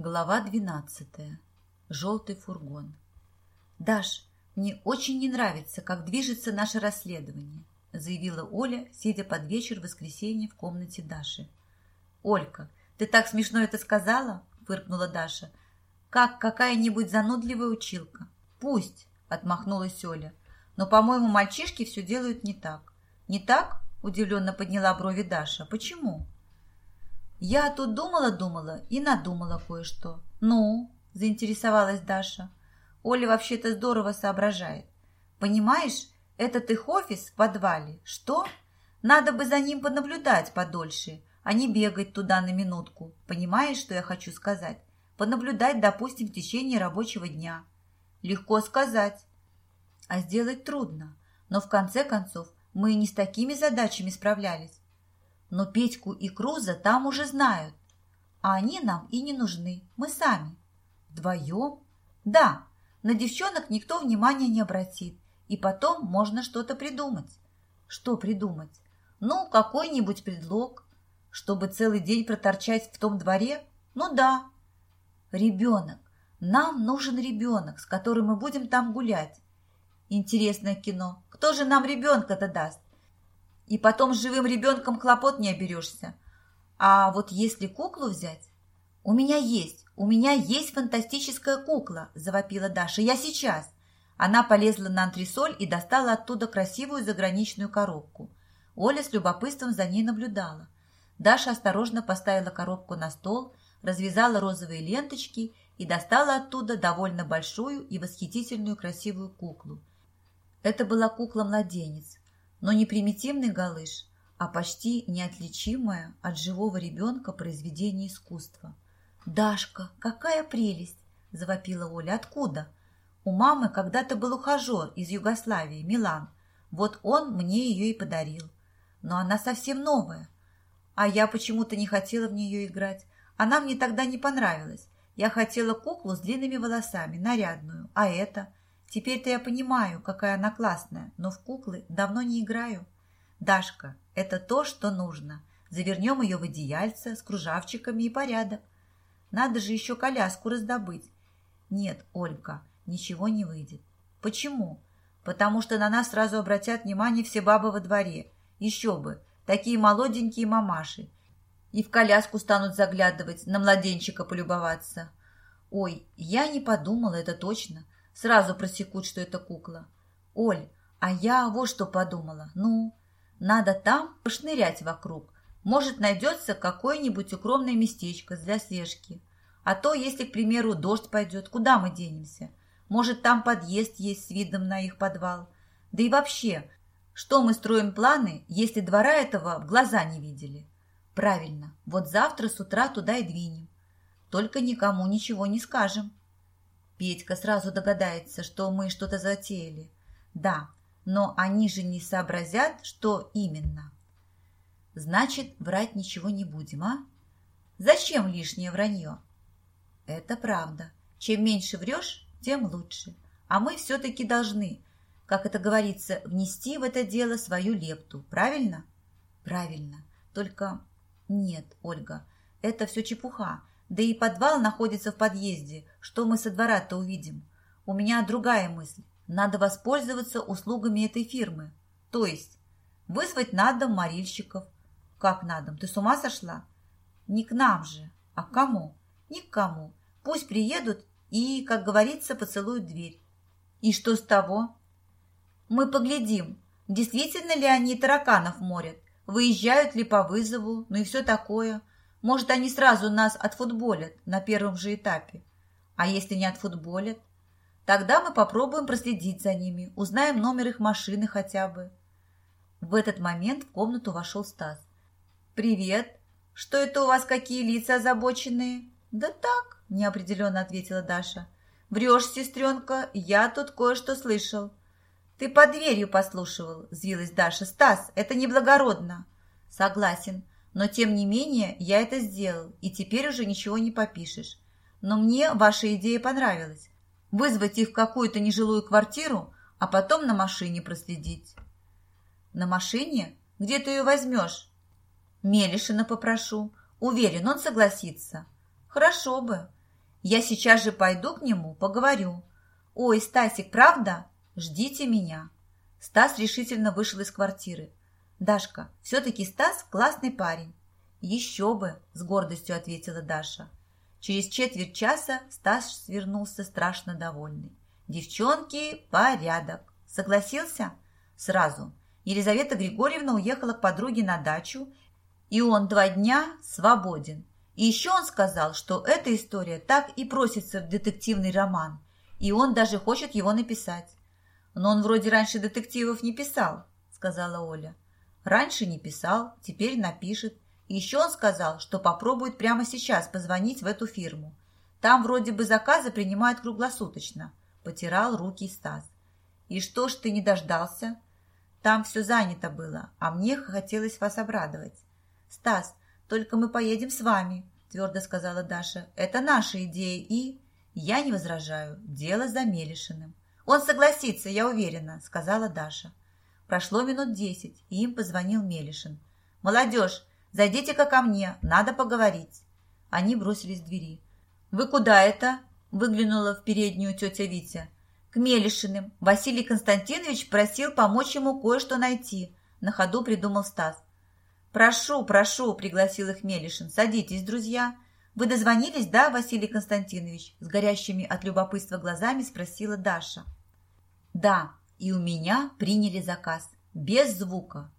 Глава двенадцатая. Желтый фургон. «Даш, мне очень не нравится, как движется наше расследование», заявила Оля, сидя под вечер в воскресенье в комнате Даши. «Олька, ты так смешно это сказала?» фыркнула Даша. «Как какая-нибудь занудливая училка». «Пусть», отмахнулась Оля. «Но, по-моему, мальчишки все делают не так». «Не так?» удивленно подняла брови Даша. «Почему?» «Я тут думала-думала и надумала кое-что». «Ну?» – заинтересовалась Даша. «Оля вообще-то здорово соображает. Понимаешь, этот их офис в подвале. Что? Надо бы за ним понаблюдать подольше, а не бегать туда на минутку. Понимаешь, что я хочу сказать? Понаблюдать, допустим, в течение рабочего дня. Легко сказать, а сделать трудно. Но в конце концов мы и не с такими задачами справлялись. Но Петьку и Круза там уже знают. А они нам и не нужны. Мы сами. Вдвоем? Да, на девчонок никто внимания не обратит. И потом можно что-то придумать. Что придумать? Ну, какой-нибудь предлог. Чтобы целый день проторчать в том дворе? Ну да. Ребенок. Нам нужен ребенок, с которым мы будем там гулять. Интересное кино. Кто же нам ребенка-то даст? И потом с живым ребенком хлопот не оберешься. А вот если куклу взять... У меня есть, у меня есть фантастическая кукла, завопила Даша. Я сейчас. Она полезла на антресоль и достала оттуда красивую заграничную коробку. Оля с любопытством за ней наблюдала. Даша осторожно поставила коробку на стол, развязала розовые ленточки и достала оттуда довольно большую и восхитительную красивую куклу. Это была кукла-младенец, но не примитивный галыш, а почти неотличимое от живого ребенка произведение искусства. «Дашка, какая прелесть!» – завопила Оля. «Откуда?» «У мамы когда-то был ухажер из Югославии, Милан. Вот он мне ее и подарил. Но она совсем новая. А я почему-то не хотела в нее играть. Она мне тогда не понравилась. Я хотела куклу с длинными волосами, нарядную. А это? Теперь-то я понимаю, какая она классная, но в куклы давно не играю. Дашка, это то, что нужно. Завернем ее в одеяльце с кружавчиками и порядок. Надо же еще коляску раздобыть. Нет, Ольга, ничего не выйдет. Почему? Потому что на нас сразу обратят внимание все бабы во дворе. Еще бы, такие молоденькие мамаши. И в коляску станут заглядывать, на младенчика полюбоваться. Ой, я не подумала, это точно. Сразу просекут, что это кукла. Оль, а я вот что подумала. Ну, надо там пошнырять вокруг. Может, найдется какое-нибудь укромное местечко для слежки. А то, если, к примеру, дождь пойдет, куда мы денемся? Может, там подъезд есть с видом на их подвал. Да и вообще, что мы строим планы, если двора этого в глаза не видели? Правильно, вот завтра с утра туда и двинем. Только никому ничего не скажем. Петька сразу догадается, что мы что-то затеяли. Да, но они же не сообразят, что именно. Значит, врать ничего не будем, а? Зачем лишнее вранье? Это правда. Чем меньше врешь, тем лучше. А мы все-таки должны, как это говорится, внести в это дело свою лепту. Правильно? Правильно. Только нет, Ольга, это все чепуха. Да и подвал находится в подъезде. Что мы со двора-то увидим? У меня другая мысль. Надо воспользоваться услугами этой фирмы. То есть вызвать на дом морильщиков. Как на дом? Ты с ума сошла? Не к нам же. А к кому? Ни к кому. Пусть приедут и, как говорится, поцелуют дверь. И что с того? Мы поглядим, действительно ли они тараканов морят, выезжают ли по вызову, ну и все такое. Может, они сразу нас отфутболят на первом же этапе. А если не отфутболят? Тогда мы попробуем проследить за ними, узнаем номер их машины хотя бы. В этот момент в комнату вошел Стас. «Привет! Что это у вас какие лица озабоченные?» «Да так», – неопределенно ответила Даша. «Врешь, сестренка, я тут кое-что слышал». «Ты под дверью послушивал», – взвилась Даша. «Стас, это неблагородно». «Согласен. Но, тем не менее, я это сделал, и теперь уже ничего не попишешь. Но мне ваша идея понравилась. Вызвать их в какую-то нежилую квартиру, а потом на машине проследить. На машине? Где ты ее возьмешь? Мелишина попрошу. Уверен, он согласится. Хорошо бы. Я сейчас же пойду к нему, поговорю. Ой, Стасик, правда? Ждите меня. Стас решительно вышел из квартиры. Дашка, все-таки Стас классный парень. Еще бы, с гордостью ответила Даша. Через четверть часа Стас свернулся страшно довольный. «Девчонки, порядок. Согласился?» «Сразу. Елизавета Григорьевна уехала к подруге на дачу, и он два дня свободен. И еще он сказал, что эта история так и просится в детективный роман, и он даже хочет его написать. Но он вроде раньше детективов не писал, сказала Оля. Раньше не писал, теперь напишет. И еще он сказал, что попробует прямо сейчас позвонить в эту фирму. Там вроде бы заказы принимают круглосуточно. Потирал руки Стас. И что ж ты не дождался? Там все занято было, а мне хотелось вас обрадовать. Стас, только мы поедем с вами, твердо сказала Даша. Это наша идея и... Я не возражаю. Дело за Мелешиным. Он согласится, я уверена, сказала Даша. Прошло минут десять, и им позвонил Мелешин. «Молодежь, зайдите-ка ко мне, надо поговорить». Они бросились к двери. «Вы куда это?» – выглянула в переднюю тетя Витя. «К Мелешиным. Василий Константинович просил помочь ему кое-что найти», – на ходу придумал Стас. «Прошу, прошу», – пригласил их Мелешин. «Садитесь, друзья». «Вы дозвонились, да, Василий Константинович?» С горящими от любопытства глазами спросила Даша. «Да, и у меня приняли заказ. Без звука.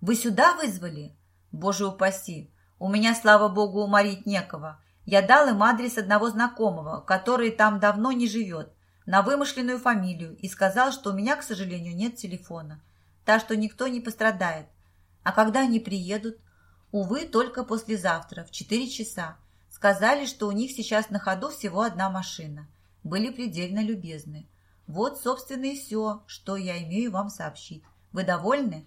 Вы сюда вызвали? Боже упаси. У меня, слава богу, уморить некого. Я дал им адрес одного знакомого, который там давно не живет, на вымышленную фамилию, и сказал, что у меня, к сожалению, нет телефона. Так что никто не пострадает. А когда они приедут? Увы, только послезавтра, в 4 часа. Сказали, что у них сейчас на ходу всего одна машина. Были предельно любезны. Вот, собственно, и все, что я имею вам сообщить. Вы довольны?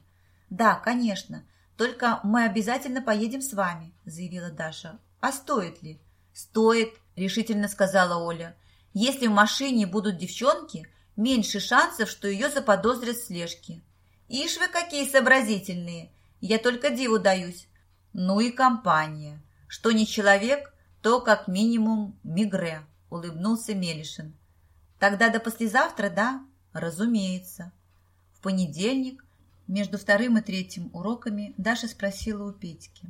Да, конечно. Только мы обязательно поедем с вами, заявила Даша. А стоит ли? Стоит, решительно сказала Оля. Если в машине будут девчонки, меньше шансов, что ее заподозрят в слежке. Ишь вы какие сообразительные! Я только диву даюсь. Ну и компания. Что не человек, то как минимум мигре, улыбнулся Мелишин. Тогда до послезавтра, да? Разумеется. В понедельник, между вторым и третьим уроками, Даша спросила у Петьки.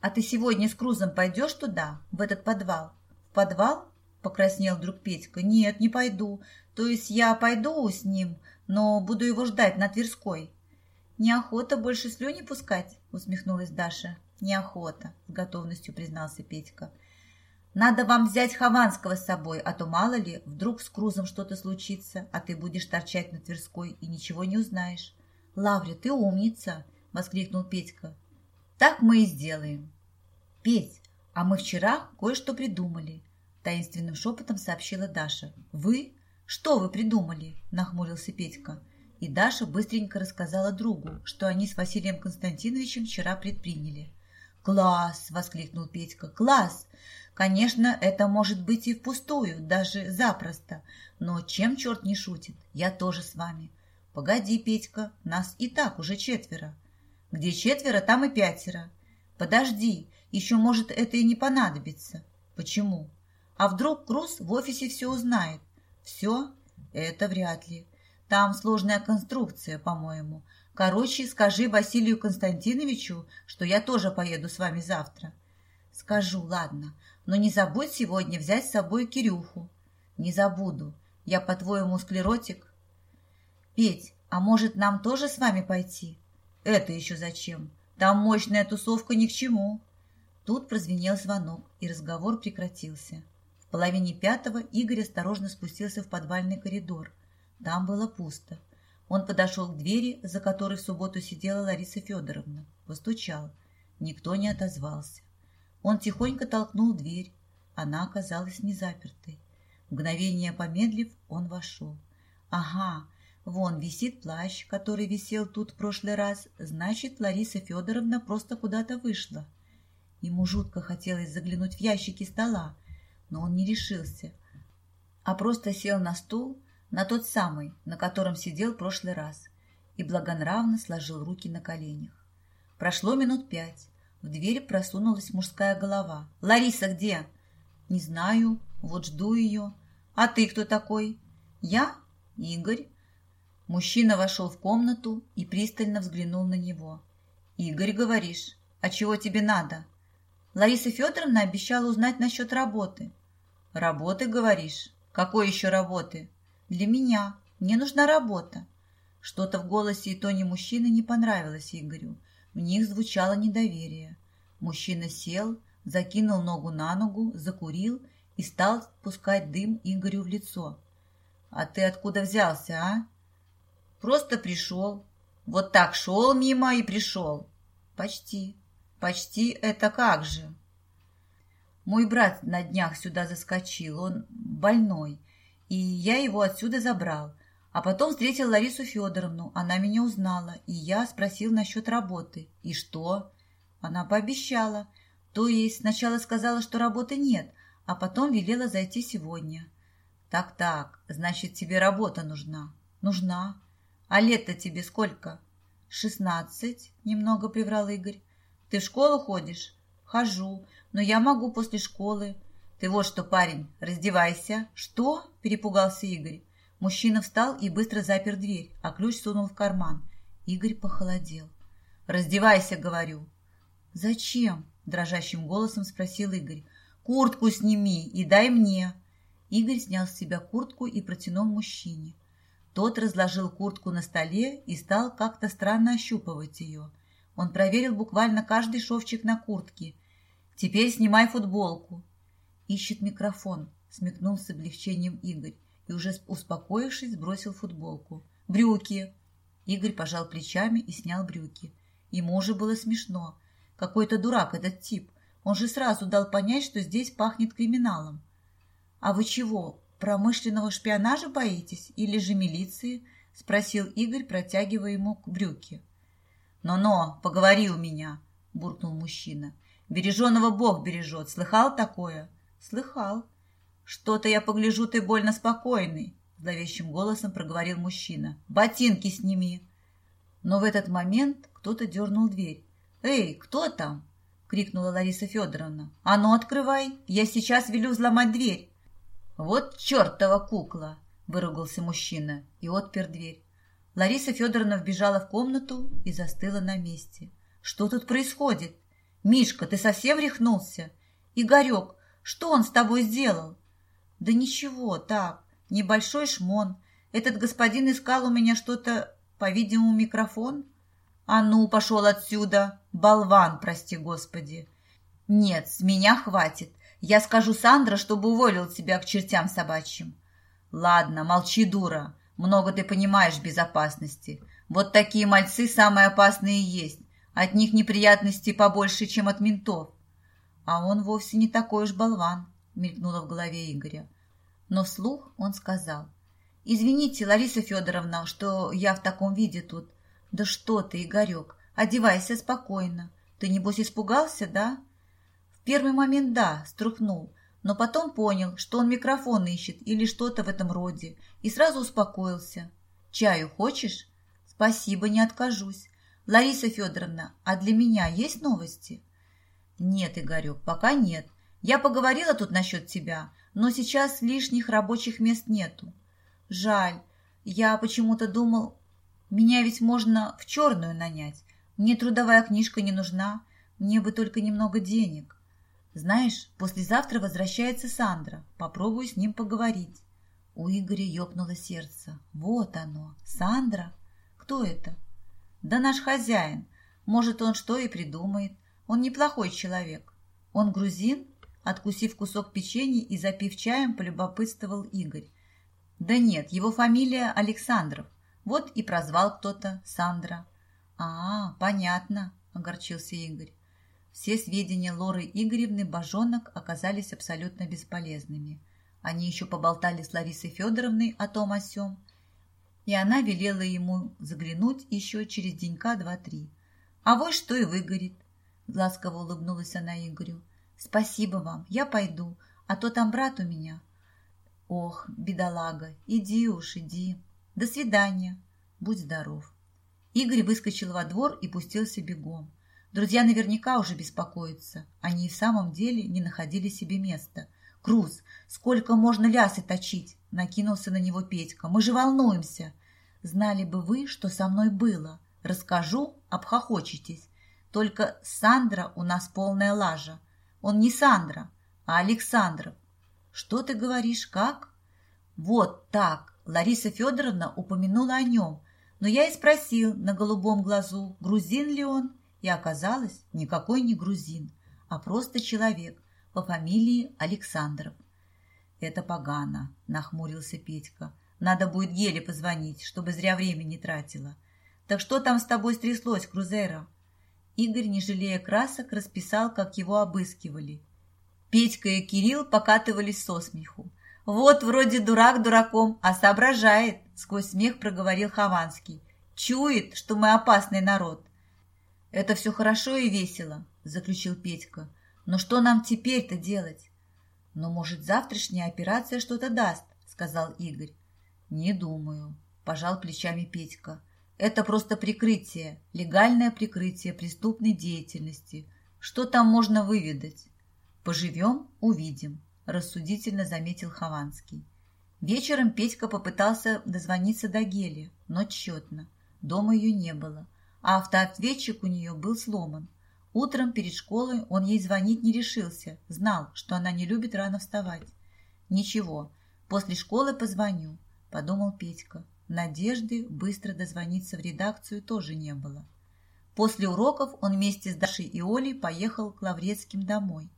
«А ты сегодня с Крузом пойдешь туда, в этот подвал?» «В подвал?» – покраснел вдруг Петька. «Нет, не пойду. То есть я пойду с ним, но буду его ждать на Тверской». «Неохота больше слюни пускать?» – усмехнулась Даша. «Неохота», – с готовностью признался Петька. Надо вам взять Хованского с собой, а то, мало ли, вдруг с Крузом что-то случится, а ты будешь торчать на Тверской и ничего не узнаешь. Лавря, ты умница, воскликнул Петька. Так мы и сделаем. Петь, а мы вчера кое-что придумали, таинственным шепотом сообщила Даша. Вы? Что вы придумали? нахмурился Петька. И Даша быстренько рассказала другу, что они с Василием Константиновичем вчера предприняли. «Класс!» – воскликнул Петька. «Класс! Конечно, это может быть и впустую, даже запросто. Но чем черт не шутит, я тоже с вами. Погоди, Петька, нас и так уже четверо. Где четверо, там и пятеро. Подожди, еще может это и не понадобится. Почему? А вдруг Круз в офисе все узнает? Все? Это вряд ли. Там сложная конструкция, по-моему. Короче, скажи Василию Константиновичу, что я тоже поеду с вами завтра. Скажу, ладно. Но не забудь сегодня взять с собой Кирюху. Не забуду. Я, по-твоему, склеротик? Петь, а может, нам тоже с вами пойти? Это еще зачем? Там мощная тусовка ни к чему. Тут прозвенел звонок, и разговор прекратился. В половине пятого Игорь осторожно спустился в подвальный коридор. Там было пусто. Он подошел к двери, за которой в субботу сидела Лариса Федоровна. Постучал. Никто не отозвался. Он тихонько толкнул дверь. Она оказалась незапертой. Мгновение помедлив, он вошел. «Ага, вон висит плащ, который висел тут в прошлый раз. Значит, Лариса Федоровна просто куда-то вышла». Ему жутко хотелось заглянуть в ящики стола, но он не решился, а просто сел на стул, на тот самый, на котором сидел в прошлый раз, и благонравно сложил руки на коленях. Прошло минут пять. В дверь просунулась мужская голова. «Лариса где?» Не знаю, вот жду ее. А ты кто такой? Я? Игорь. Мужчина вошел в комнату и пристально взглянул на него. «Игорь, говоришь, а чего тебе надо?» Лариса Федоровна обещала узнать насчет работы. «Работы, говоришь? Какой еще работы?» «Для меня. Мне нужна работа». Что-то в голосе и тоне мужчины не понравилось Игорю. В них звучало недоверие. Мужчина сел, закинул ногу на ногу, закурил и стал пускать дым Игорю в лицо. «А ты откуда взялся, а?» «Просто пришел. Вот так шел мимо и пришел». «Почти. Почти это как же?» «Мой брат на днях сюда заскочил. Он больной, и я его отсюда забрал. А потом встретил Ларису Федоровну. Она меня узнала, и я спросил насчет работы. И что?» Она пообещала. То есть сначала сказала, что работы нет, а потом велела зайти сегодня. «Так-так, значит, тебе работа нужна?» «Нужна. А лет-то тебе сколько?» «Шестнадцать», — немного приврал Игорь. «Ты в школу ходишь?» «Хожу, но я могу после школы». «Ты вот что, парень, раздевайся». «Что?» – перепугался Игорь. Мужчина встал и быстро запер дверь, а ключ сунул в карман. Игорь похолодел. «Раздевайся, говорю». «Зачем?» – дрожащим голосом спросил Игорь. «Куртку сними и дай мне». Игорь снял с себя куртку и протянул мужчине. Тот разложил куртку на столе и стал как-то странно ощупывать ее. Он проверил буквально каждый шовчик на куртке. «Теперь снимай футболку». «Ищет микрофон», — смекнул с облегчением Игорь и уже успокоившись, сбросил футболку. «Брюки!» Игорь пожал плечами и снял брюки. Ему уже было смешно. Какой-то дурак этот тип. Он же сразу дал понять, что здесь пахнет криминалом. «А вы чего, промышленного шпионажа боитесь или же милиции?» — спросил Игорь, протягивая ему брюки. «Но-но, поговори у меня!» — буркнул мужчина. «Береженого Бог бережет. Слыхал такое?» «Слыхал». «Что-то я погляжу, ты больно спокойный», — зловещим голосом проговорил мужчина. «Ботинки сними». Но в этот момент кто-то дернул дверь. «Эй, кто там?» — крикнула Лариса Федоровна. «А ну, открывай! Я сейчас велю взломать дверь!» «Вот чертова кукла!» — выругался мужчина и отпер дверь. Лариса Федоровна вбежала в комнату и застыла на месте. «Что тут происходит? Мишка, ты совсем рехнулся? Игорек, что он с тобой сделал?» «Да ничего, так, небольшой шмон. Этот господин искал у меня что-то, по-видимому, микрофон». «А ну, пошел отсюда! Болван, прости господи!» «Нет, с меня хватит. Я скажу Сандра, чтобы уволил тебя к чертям собачьим». «Ладно, молчи, дура. Много ты понимаешь безопасности. Вот такие мальцы самые опасные есть. От них неприятностей побольше, чем от ментов». «А он вовсе не такой уж болван», — мелькнуло в голове Игоря. Но вслух он сказал. «Извините, Лариса Федоровна, что я в таком виде тут. «Да что ты, Игорек, одевайся спокойно. Ты, небось, испугался, да?» В первый момент да, струхнул, но потом понял, что он микрофон ищет или что-то в этом роде, и сразу успокоился. «Чаю хочешь?» «Спасибо, не откажусь. Лариса Федоровна, а для меня есть новости?» «Нет, Игорек, пока нет. Я поговорила тут насчет тебя, но сейчас лишних рабочих мест нету. Жаль. Я почему-то думал, меня ведь можно в черную нанять. Мне трудовая книжка не нужна. Мне бы только немного денег. Знаешь, послезавтра возвращается Сандра. Попробую с ним поговорить. У Игоря ёкнуло сердце. Вот оно. Сандра? Кто это? Да наш хозяин. Может, он что и придумает. Он неплохой человек. Он грузин? Откусив кусок печенья и запив чаем, полюбопытствовал Игорь. Да нет, его фамилия Александров. Вот и прозвал кто-то Сандра. «А, понятно», – огорчился Игорь. Все сведения Лоры Игоревны Бажонок оказались абсолютно бесполезными. Они еще поболтали с Ларисой Федоровной о том о сём, и она велела ему заглянуть еще через денька два-три. «А вот что и выгорит», – ласково улыбнулась она Игорю. «Спасибо вам, я пойду, а то там брат у меня». «Ох, бедолага, иди уж, иди». До свидания. Будь здоров. Игорь выскочил во двор и пустился бегом. Друзья наверняка уже беспокоятся. Они и в самом деле не находили себе места. «Круз, сколько можно лясы точить?» – накинулся на него Петька. «Мы же волнуемся!» «Знали бы вы, что со мной было. Расскажу, обхохочетесь. Только Сандра у нас полная лажа. Он не Сандра, а Александров. Что ты говоришь, как?» «Вот так!» Лариса Федоровна упомянула о нем, но я и спросил на голубом глазу, грузин ли он, и оказалось, никакой не грузин, а просто человек по фамилии Александров. «Это погано», – нахмурился Петька. «Надо будет Геле позвонить, чтобы зря время не тратила. Так что там с тобой стряслось, Крузера?» Игорь, не жалея красок, расписал, как его обыскивали. Петька и Кирилл покатывались со смеху. «Вот вроде дурак дураком, а соображает», — сквозь смех проговорил Хованский. «Чует, что мы опасный народ». «Это все хорошо и весело», — заключил Петька. «Но что нам теперь-то делать?» «Ну, может, завтрашняя операция что-то даст», — сказал Игорь. «Не думаю», — пожал плечами Петька. «Это просто прикрытие, легальное прикрытие преступной деятельности. Что там можно выведать? Поживем — увидим». – рассудительно заметил Хованский. Вечером Петька попытался дозвониться до Гели, но тщетно. Дома ее не было, а автоответчик у нее был сломан. Утром перед школой он ей звонить не решился, знал, что она не любит рано вставать. «Ничего, после школы позвоню», – подумал Петька. Надежды быстро дозвониться в редакцию тоже не было. После уроков он вместе с Дашей и Олей поехал к Лаврецким домой.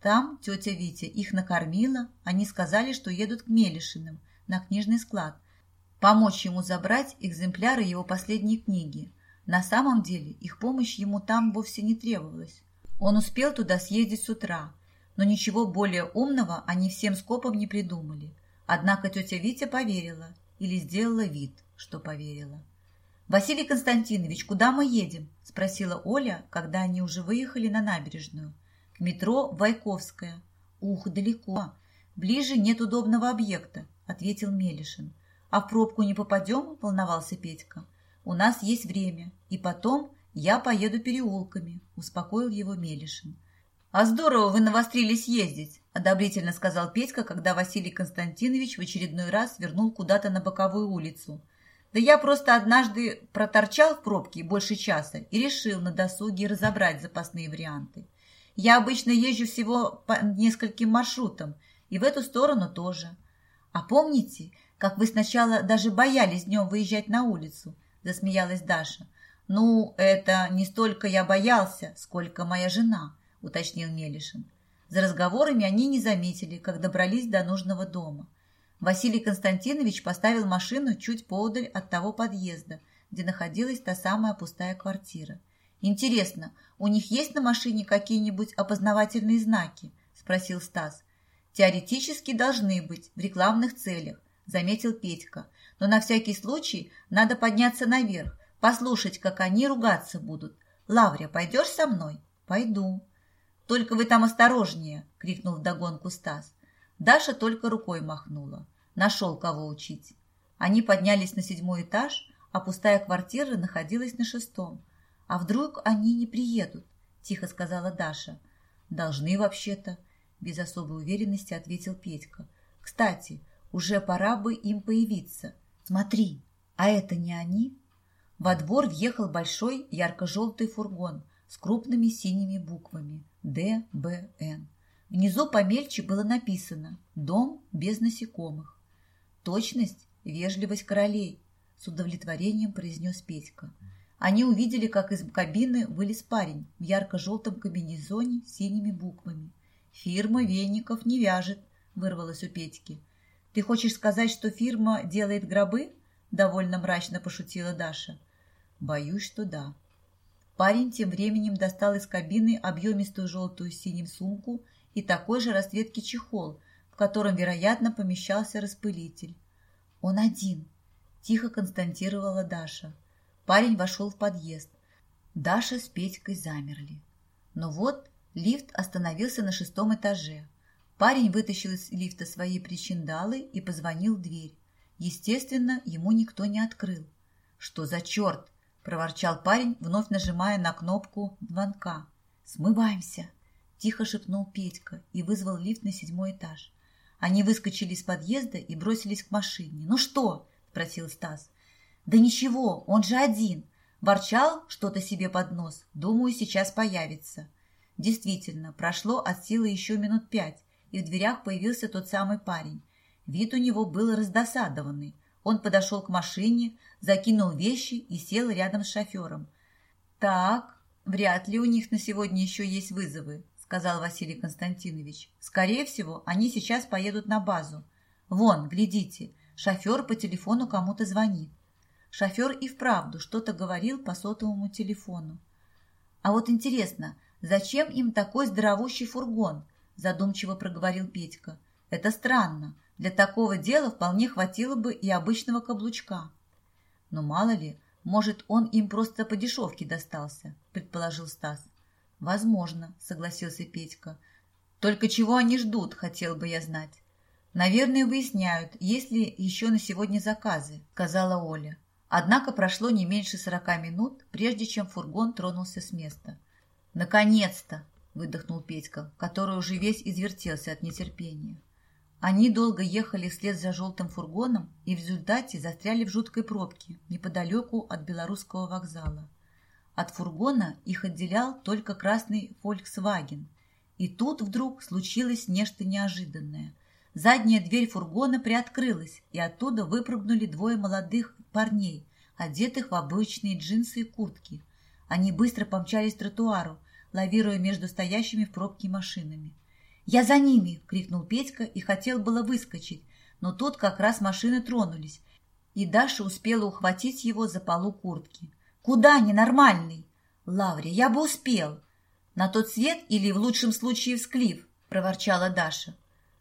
Там тетя Витя их накормила, они сказали, что едут к Мелишиным на книжный склад, помочь ему забрать экземпляры его последней книги. На самом деле их помощь ему там вовсе не требовалась. Он успел туда съездить с утра, но ничего более умного они всем скопом не придумали. Однако тетя Витя поверила или сделала вид, что поверила. «Василий Константинович, куда мы едем?» – спросила Оля, когда они уже выехали на набережную – к метро Вайковская. Ух, далеко. Ближе нет удобного объекта, ответил Мелишин. А в пробку не попадем, волновался Петька. У нас есть время, и потом я поеду переулками, успокоил его Мелишин. «А здорово вы навострились ездить», – одобрительно сказал Петька, когда Василий Константинович в очередной раз вернул куда-то на боковую улицу. «Да я просто однажды проторчал в пробке больше часа и решил на досуге разобрать запасные варианты. Я обычно езжу всего по нескольким маршрутам, и в эту сторону тоже. А помните, как вы сначала даже боялись днем выезжать на улицу?» – засмеялась Даша. «Ну, это не столько я боялся, сколько моя жена», – уточнил Мелишин. За разговорами они не заметили, как добрались до нужного дома. Василий Константинович поставил машину чуть поодаль от того подъезда, где находилась та самая пустая квартира. «Интересно, у них есть на машине какие-нибудь опознавательные знаки?» – спросил Стас. «Теоретически должны быть, в рекламных целях», – заметил Петька. «Но на всякий случай надо подняться наверх, послушать, как они ругаться будут. Лаврия, пойдешь со мной?» «Пойду». «Только вы там осторожнее!» – крикнул вдогонку Стас. Даша только рукой махнула. Нашел, кого учить. Они поднялись на седьмой этаж, а пустая квартира находилась на шестом. «А вдруг они не приедут?» – тихо сказала Даша. «Должны вообще-то», – без особой уверенности ответил Петька. «Кстати, уже пора бы им появиться. Смотри, а это не они?» Во двор въехал большой ярко-желтый фургон с крупными синими буквами «ДБН». Внизу помельче было написано «Дом без насекомых». «Точность, вежливость королей», – с удовлетворением произнес Петька. Они увидели, как из кабины вылез парень в ярко-желтом комбинезоне с синими буквами. «Фирма веников не вяжет», – вырвалось у Петьки. «Ты хочешь сказать, что фирма делает гробы?» – довольно мрачно пошутила Даша. «Боюсь, что да». Парень тем временем достал из кабины объемистую желтую синим сумку и такой же расцветки чехол, в котором, вероятно, помещался распылитель. «Он один», – тихо констатировала Даша. Парень вошел в подъезд. Даша с Петькой замерли. Но вот лифт остановился на шестом этаже. Парень вытащил из лифта свои причиндалы и позвонил в дверь. Естественно, ему никто не открыл. «Что за черт?» – проворчал парень, вновь нажимая на кнопку звонка. «Смываемся!» –– тихо шепнул Петька и вызвал лифт на седьмой этаж. Они выскочили из подъезда и бросились к машине. «Ну что?» – спросил Стас. «Да ничего, он же один. Ворчал что-то себе под нос. Думаю, сейчас появится». Действительно, прошло от силы еще минут пять, и в дверях появился тот самый парень. Вид у него был раздосадованный. Он подошел к машине, закинул вещи и сел рядом с шофером. «Так, вряд ли у них на сегодня еще есть вызовы», сказал Василий Константинович. «Скорее всего, они сейчас поедут на базу. Вон, глядите, шофер по телефону кому-то звонит». Шофер и вправду что-то говорил по сотовому телефону. «А вот интересно, зачем им такой здоровущий фургон?» задумчиво проговорил Петька. «Это странно. Для такого дела вполне хватило бы и обычного каблучка». «Но мало ли, может, он им просто по дешевке достался», предположил Стас. «Возможно», — согласился Петька. «Только чего они ждут, хотел бы я знать». «Наверное, выясняют, есть ли еще на сегодня заказы», — сказала Оля. Однако прошло не меньше сорока минут, прежде чем фургон тронулся с места. «Наконец-то!» — выдохнул Петька, который уже весь извертелся от нетерпения. Они долго ехали вслед за желтым фургоном и в результате застряли в жуткой пробке неподалеку от Белорусского вокзала. От фургона их отделял только красный «Фольксваген». И тут вдруг случилось нечто неожиданное. Задняя дверь фургона приоткрылась, и оттуда выпрыгнули двое молодых парней, одетых в обычные джинсы и куртки. Они быстро помчались к тротуару, лавируя между стоящими в пробке машинами. «Я за ними!» — крикнул Петька и хотел было выскочить, но тут как раз машины тронулись, и Даша успела ухватить его за полу куртки. «Куда ненормальный?» «Лаврия, я бы успел!» «На тот свет или, в лучшем случае, в склиф?» – проворчала Даша.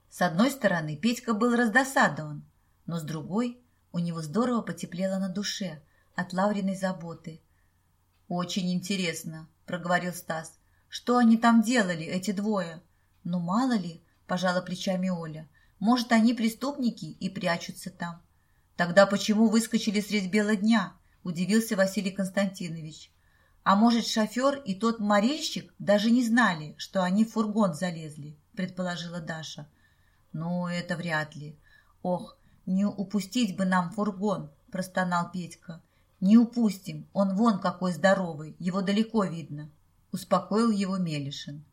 С одной стороны, Петька был раздосадован, но с другой у него здорово потеплело на душе от Лавриной заботы. «Очень интересно», – проговорил Стас. «Что они там делали, эти двое?» «Ну, мало ли», – пожала плечами Оля. «Может, они преступники и прячутся там». «Тогда почему выскочили средь бела дня?» удивился Василий Константинович. А может, шофер и тот морильщик даже не знали, что они в фургон залезли, предположила Даша. Ну, это вряд ли. Ох, не упустить бы нам фургон, простонал Петька. Не упустим, он вон какой здоровый, его далеко видно, успокоил его Мелишин.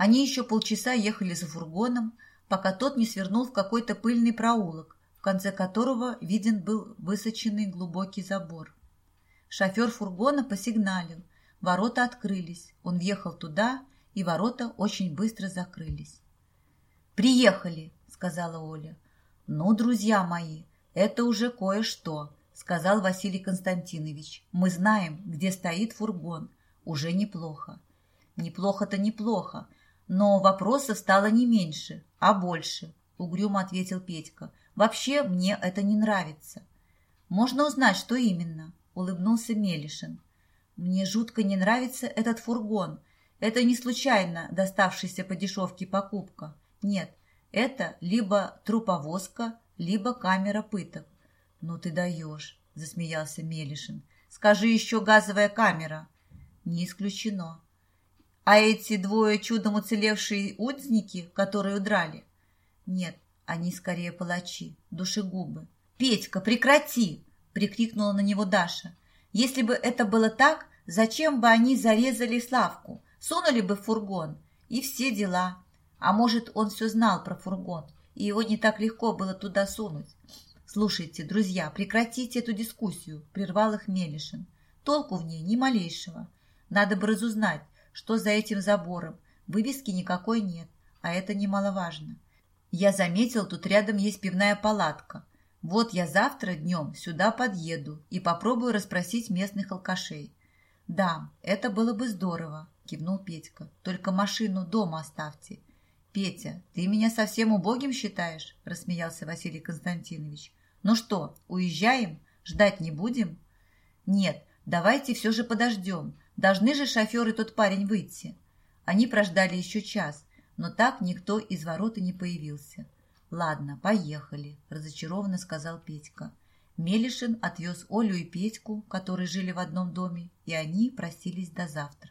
Они еще полчаса ехали за фургоном, пока тот не свернул в какой-то пыльный проулок, в конце которого виден был высоченный глубокий забор. Шофер фургона посигналил. Ворота открылись. Он въехал туда, и ворота очень быстро закрылись. «Приехали», — сказала Оля. «Ну, друзья мои, это уже кое-что», — сказал Василий Константинович. «Мы знаем, где стоит фургон. Уже неплохо». «Неплохо-то неплохо, но вопросов стало не меньше, а больше», — угрюмо ответил Петька. «Вообще мне это не нравится». «Можно узнать, что именно?» улыбнулся Мелишин. «Мне жутко не нравится этот фургон. Это не случайно доставшаяся по дешевке покупка. Нет, это либо труповозка, либо камера пыток». «Ну ты даешь», — засмеялся Мелишин. «Скажи еще газовая камера». «Не исключено». «А эти двое чудом уцелевшие узники, которые удрали?» «Нет, они скорее палачи, душегубы». «Петька, прекрати!» – прикрикнула на него Даша. «Если бы это было так, зачем бы они зарезали Славку? Сунули бы в фургон. И все дела. А может, он все знал про фургон, и его не так легко было туда сунуть. «Слушайте, друзья, прекратите эту дискуссию», – прервал их Мелишин. «Толку в ней ни малейшего. Надо бы разузнать, что за этим забором. Вывески никакой нет, а это немаловажно. Я заметил, тут рядом есть пивная палатка. Вот я завтра днем сюда подъеду и попробую расспросить местных алкашей. Да, это было бы здорово, кивнул Петька. Только машину дома оставьте. Петя, ты меня совсем убогим считаешь? Рассмеялся Василий Константинович. Ну что, уезжаем? Ждать не будем? Нет, давайте все же подождем. Должны же шофер и тот парень выйти. Они прождали еще час, но так никто из ворота не появился. «Ладно, поехали», – разочарованно сказал Петька. Мелишин отвез Олю и Петьку, которые жили в одном доме, и они просились до завтра.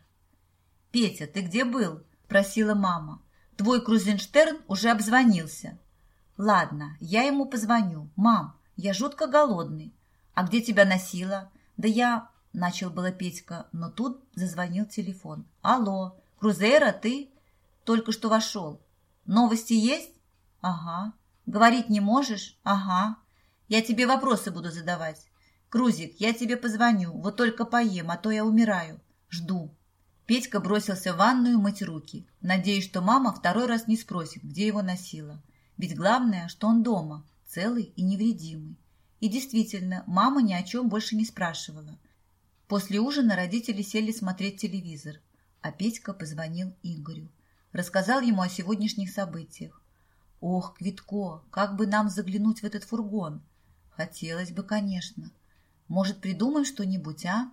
«Петя, ты где был?» просила мама. «Твой Крузенштерн уже обзвонился». «Ладно, я ему позвоню. Мам, я жутко голодный. А где тебя носила?» «Да я...» – начал было Петька, но тут зазвонил телефон. «Алло, Крузера, ты?» «Только что вошел. Новости есть?» «Ага. Говорить не можешь?» «Ага. Я тебе вопросы буду задавать. Крузик, я тебе позвоню, вот только поем, а то я умираю. Жду». Петька бросился в ванную мыть руки, надеясь, что мама второй раз не спросит, где его носила. Ведь главное, что он дома, целый и невредимый. И действительно, мама ни о чем больше не спрашивала. После ужина родители сели смотреть телевизор, а Петька позвонил Игорю. Рассказал ему о сегодняшних событиях. «Ох, Квитко, как бы нам заглянуть в этот фургон?» «Хотелось бы, конечно. Может, придумаем что-нибудь, а?»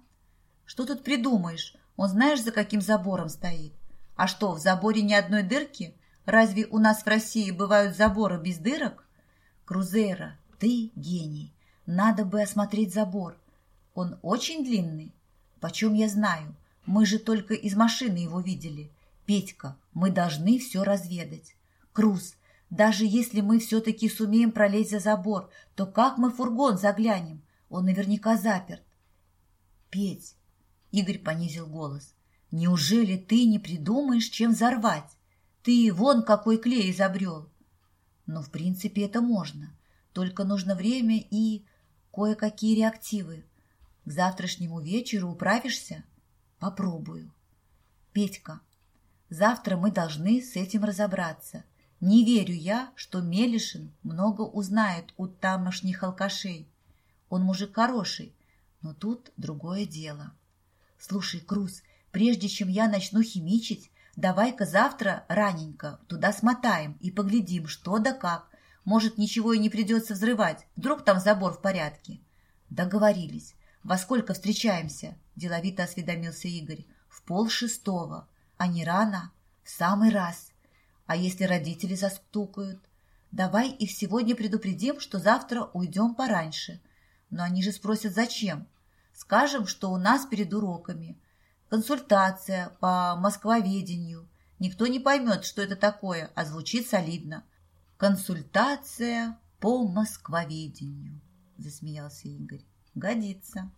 «Что тут придумаешь? Он знаешь, за каким забором стоит? А что, в заборе ни одной дырки? Разве у нас в России бывают заборы без дырок? Крузейра, ты гений. Надо бы осмотреть забор. Он очень длинный? Почем я знаю? Мы же только из машины его видели. Петька, мы должны все разведать. Круз, даже если мы все-таки сумеем пролезть за забор, то как мы в фургон заглянем? Он наверняка заперт. Петь, Игорь понизил голос. «Неужели ты не придумаешь, чем взорвать? Ты вон какой клей изобрел!» «Но в принципе это можно. Только нужно время и кое-какие реактивы. К завтрашнему вечеру управишься? Попробую. Петька, завтра мы должны с этим разобраться. Не верю я, что Мелишин много узнает у тамошних алкашей. Он мужик хороший, но тут другое дело». Слушай, Круз, прежде чем я начну химичить, давай-ка завтра раненько туда смотаем и поглядим, что да как. Может, ничего и не придется взрывать. Вдруг там забор в порядке. Договорились. Во сколько встречаемся? Деловито осведомился Игорь. В пол шестого. А не рано? В самый раз. А если родители застукают? Давай их сегодня предупредим, что завтра уйдем пораньше. Но они же спросят, зачем? Скажем, что у нас перед уроками консультация по москвоведению. Никто не поймет, что это такое, а звучит солидно. Консультация по москвоведению, засмеялся Игорь. Годится.